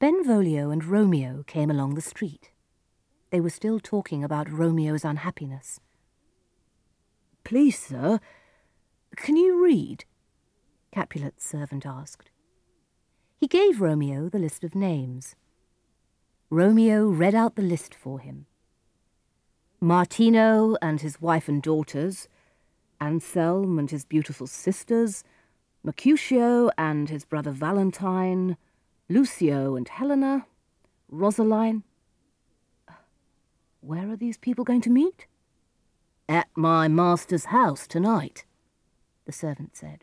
Benvolio and Romeo came along the street. They were still talking about Romeo's unhappiness. Please, sir, can you read? Capulet's servant asked. He gave Romeo the list of names. Romeo read out the list for him. Martino and his wife and daughters, Anselm and his beautiful sisters, Mercutio and his brother Valentine, Lucio and Helena, Rosaline. Where are these people going to meet? At my master's house tonight, the servant said.